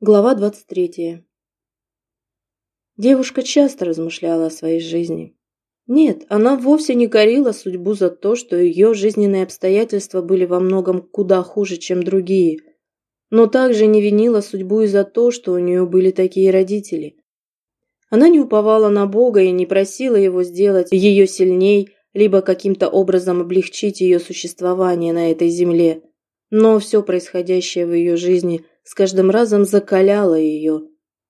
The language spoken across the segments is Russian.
Глава 23. Девушка часто размышляла о своей жизни. Нет, она вовсе не корила судьбу за то, что ее жизненные обстоятельства были во многом куда хуже, чем другие, но также не винила судьбу и за то, что у нее были такие родители. Она не уповала на Бога и не просила его сделать ее сильней, либо каким-то образом облегчить ее существование на этой земле. Но все происходящее в ее жизни – с каждым разом закаляла ее,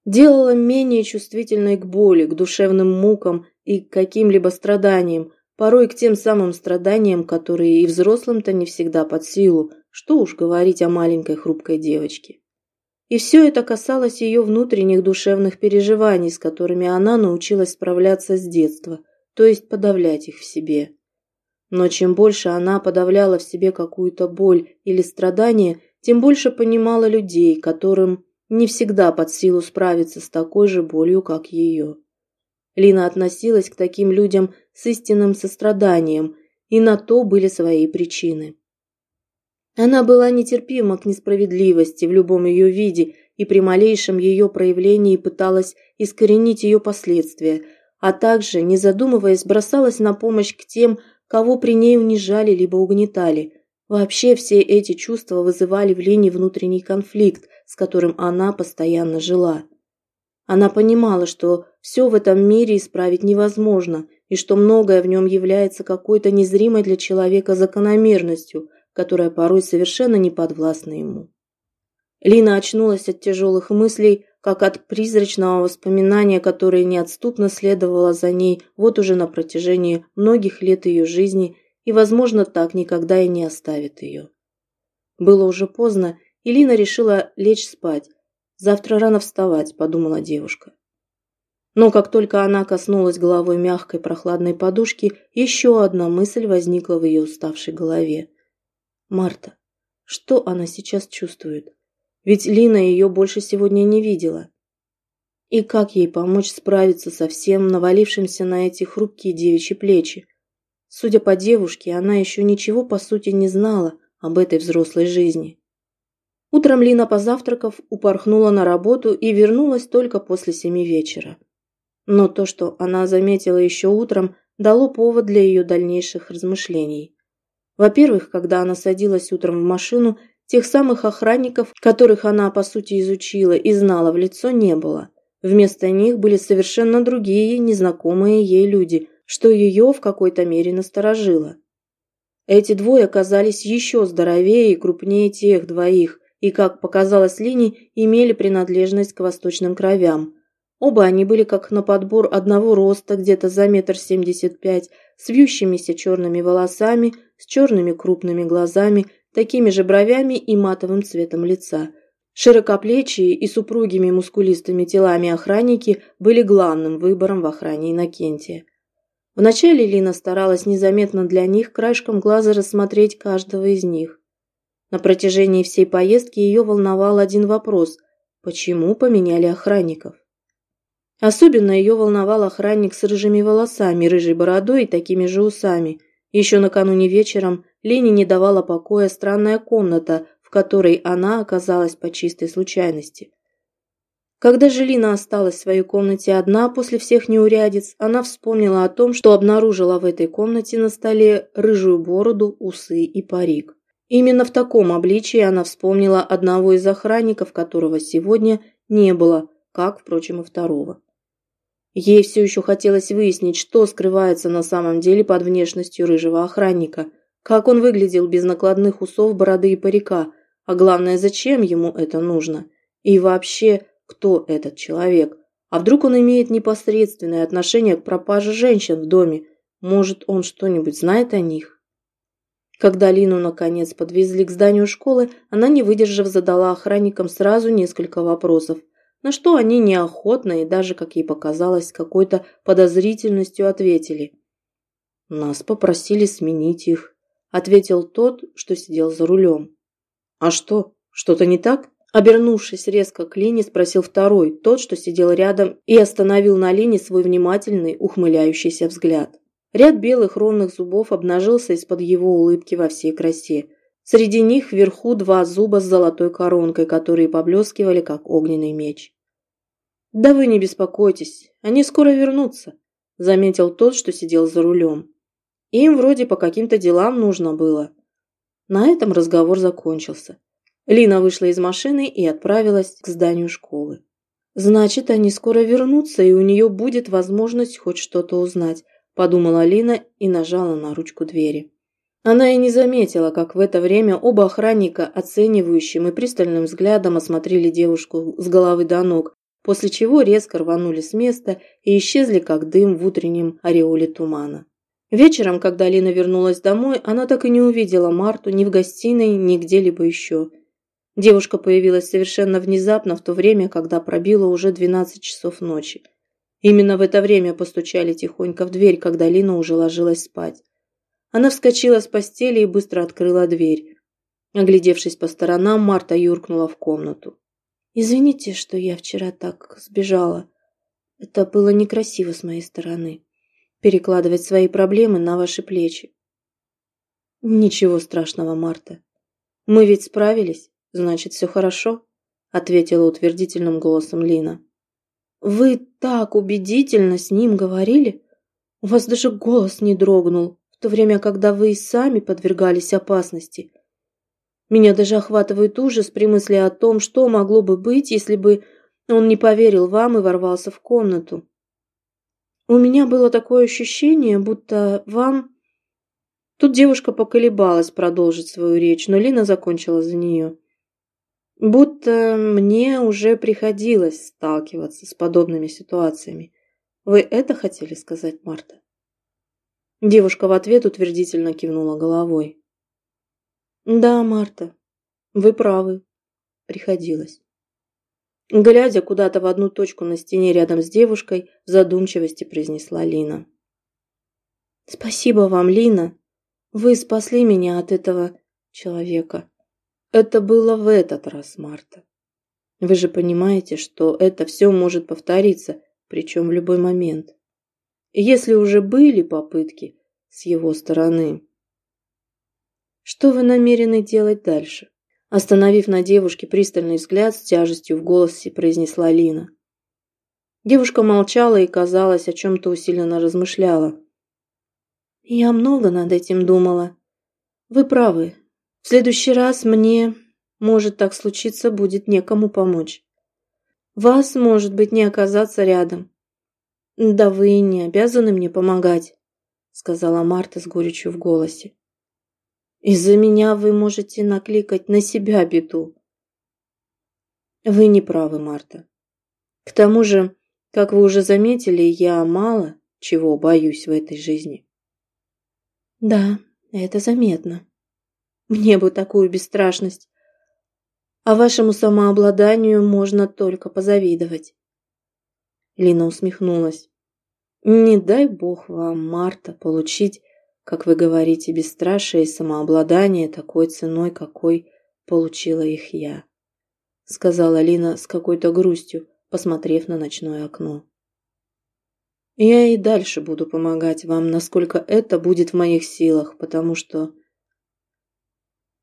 делала менее чувствительной к боли, к душевным мукам и к каким-либо страданиям, порой к тем самым страданиям, которые и взрослым-то не всегда под силу, что уж говорить о маленькой хрупкой девочке. И все это касалось ее внутренних душевных переживаний, с которыми она научилась справляться с детства, то есть подавлять их в себе. Но чем больше она подавляла в себе какую-то боль или страдание, тем больше понимала людей, которым не всегда под силу справиться с такой же болью, как ее. Лина относилась к таким людям с истинным состраданием, и на то были свои причины. Она была нетерпима к несправедливости в любом ее виде и при малейшем ее проявлении пыталась искоренить ее последствия, а также, не задумываясь, бросалась на помощь к тем, кого при ней унижали либо угнетали, Вообще все эти чувства вызывали в Лене внутренний конфликт, с которым она постоянно жила. Она понимала, что все в этом мире исправить невозможно, и что многое в нем является какой-то незримой для человека закономерностью, которая порой совершенно не подвластна ему. Лина очнулась от тяжелых мыслей, как от призрачного воспоминания, которое неотступно следовало за ней вот уже на протяжении многих лет ее жизни – и, возможно, так никогда и не оставит ее. Было уже поздно, и Лина решила лечь спать. «Завтра рано вставать», – подумала девушка. Но как только она коснулась головой мягкой прохладной подушки, еще одна мысль возникла в ее уставшей голове. Марта. Что она сейчас чувствует? Ведь Лина ее больше сегодня не видела. И как ей помочь справиться со всем навалившимся на эти хрупкие девичьи плечи? Судя по девушке, она еще ничего по сути не знала об этой взрослой жизни. Утром Лина, позавтракав, упорхнула на работу и вернулась только после семи вечера. Но то, что она заметила еще утром, дало повод для ее дальнейших размышлений. Во-первых, когда она садилась утром в машину, тех самых охранников, которых она, по сути, изучила и знала в лицо, не было. Вместо них были совершенно другие, незнакомые ей люди – что ее в какой-то мере насторожило. Эти двое оказались еще здоровее и крупнее тех двоих, и, как показалось Лине, имели принадлежность к восточным кровям. Оба они были как на подбор одного роста, где-то за метр семьдесят пять, с вьющимися черными волосами, с черными крупными глазами, такими же бровями и матовым цветом лица. Широкоплечие и супругими мускулистыми телами охранники были главным выбором в охране Иннокентия. Вначале Лина старалась незаметно для них краешком глаза рассмотреть каждого из них. На протяжении всей поездки ее волновал один вопрос – почему поменяли охранников? Особенно ее волновал охранник с рыжими волосами, рыжей бородой и такими же усами. Еще накануне вечером Лене не давала покоя странная комната, в которой она оказалась по чистой случайности. Когда же Лина осталась в своей комнате одна после всех неурядиц, она вспомнила о том, что обнаружила в этой комнате на столе рыжую бороду, усы и парик. Именно в таком обличии она вспомнила одного из охранников, которого сегодня не было, как, впрочем, и второго. Ей все еще хотелось выяснить, что скрывается на самом деле под внешностью рыжего охранника, как он выглядел без накладных усов, бороды и парика, а главное, зачем ему это нужно. И вообще, кто этот человек. А вдруг он имеет непосредственное отношение к пропаже женщин в доме? Может, он что-нибудь знает о них? Когда Лину, наконец, подвезли к зданию школы, она, не выдержав, задала охранникам сразу несколько вопросов, на что они неохотно и даже, как ей показалось, какой-то подозрительностью ответили. «Нас попросили сменить их», – ответил тот, что сидел за рулем. «А что, что-то не так?» Обернувшись резко к Лине, спросил второй, тот, что сидел рядом, и остановил на Лине свой внимательный, ухмыляющийся взгляд. Ряд белых ровных зубов обнажился из-под его улыбки во всей красе. Среди них вверху два зуба с золотой коронкой, которые поблескивали, как огненный меч. «Да вы не беспокойтесь, они скоро вернутся», – заметил тот, что сидел за рулем. «Им вроде по каким-то делам нужно было». На этом разговор закончился. Лина вышла из машины и отправилась к зданию школы. «Значит, они скоро вернутся, и у нее будет возможность хоть что-то узнать», – подумала Лина и нажала на ручку двери. Она и не заметила, как в это время оба охранника оценивающим и пристальным взглядом осмотрели девушку с головы до ног, после чего резко рванули с места и исчезли, как дым в утреннем ореоле тумана. Вечером, когда Лина вернулась домой, она так и не увидела Марту ни в гостиной, ни где-либо еще. Девушка появилась совершенно внезапно, в то время, когда пробило уже 12 часов ночи. Именно в это время постучали тихонько в дверь, когда Лина уже ложилась спать. Она вскочила с постели и быстро открыла дверь. Оглядевшись по сторонам, Марта юркнула в комнату. «Извините, что я вчера так сбежала. Это было некрасиво с моей стороны. Перекладывать свои проблемы на ваши плечи». «Ничего страшного, Марта. Мы ведь справились, значит, все хорошо», ответила утвердительным голосом Лина. «Вы так убедительно с ним говорили. У вас даже голос не дрогнул в то время, когда вы и сами подвергались опасности. Меня даже охватывает ужас при мысли о том, что могло бы быть, если бы он не поверил вам и ворвался в комнату. У меня было такое ощущение, будто вам... Тут девушка поколебалась продолжить свою речь, но Лина закончила за нее. Будто мне уже приходилось сталкиваться с подобными ситуациями. Вы это хотели сказать, Марта? Девушка в ответ утвердительно кивнула головой. «Да, Марта, вы правы. Приходилось». Глядя куда-то в одну точку на стене рядом с девушкой, в задумчивости произнесла Лина. «Спасибо вам, Лина. Вы спасли меня от этого человека. Это было в этот раз, Марта. Вы же понимаете, что это все может повториться, причем в любой момент. Если уже были попытки с его стороны. Что вы намерены делать дальше? Остановив на девушке пристальный взгляд с тяжестью в голосе, произнесла Лина. Девушка молчала и, казалось, о чем-то усиленно размышляла. «Я много над этим думала. Вы правы. В следующий раз мне, может так случиться, будет некому помочь. Вас, может быть, не оказаться рядом. «Да вы не обязаны мне помогать», — сказала Марта с горечью в голосе. «Из-за меня вы можете накликать на себя беду». «Вы не правы, Марта. К тому же, как вы уже заметили, я мало чего боюсь в этой жизни». «Да, это заметно. Мне бы такую бесстрашность. А вашему самообладанию можно только позавидовать. Лина усмехнулась. «Не дай бог вам, Марта, получить, как вы говорите, бесстрашие и самообладание такой ценой, какой получила их я», сказала Лина с какой-то грустью, посмотрев на ночное окно. «Я и дальше буду помогать вам, насколько это будет в моих силах, потому что...»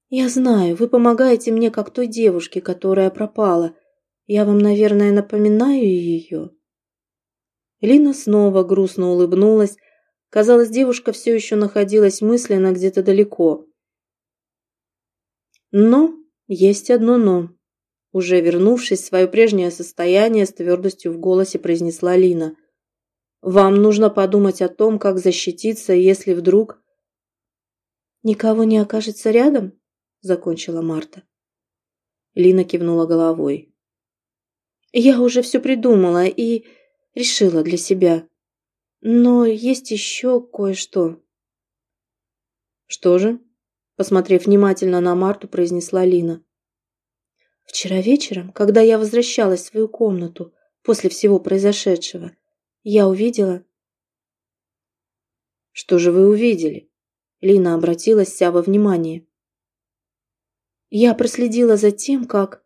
«Я знаю, вы помогаете мне, как той девушке, которая пропала. Я вам, наверное, напоминаю ее?» Лина снова грустно улыбнулась. Казалось, девушка все еще находилась мысленно где-то далеко. Но есть одно «но». Уже вернувшись в свое прежнее состояние, с твердостью в голосе произнесла Лина. «Вам нужно подумать о том, как защититься, если вдруг...» «Никого не окажется рядом?» – закончила Марта. Лина кивнула головой. «Я уже все придумала и решила для себя. Но есть еще кое-что. Что же? Посмотрев внимательно на Марту, произнесла Лина. Вчера вечером, когда я возвращалась в свою комнату после всего произошедшего, я увидела... Что же вы увидели? Лина обратилась вся во внимание. Я проследила за тем, как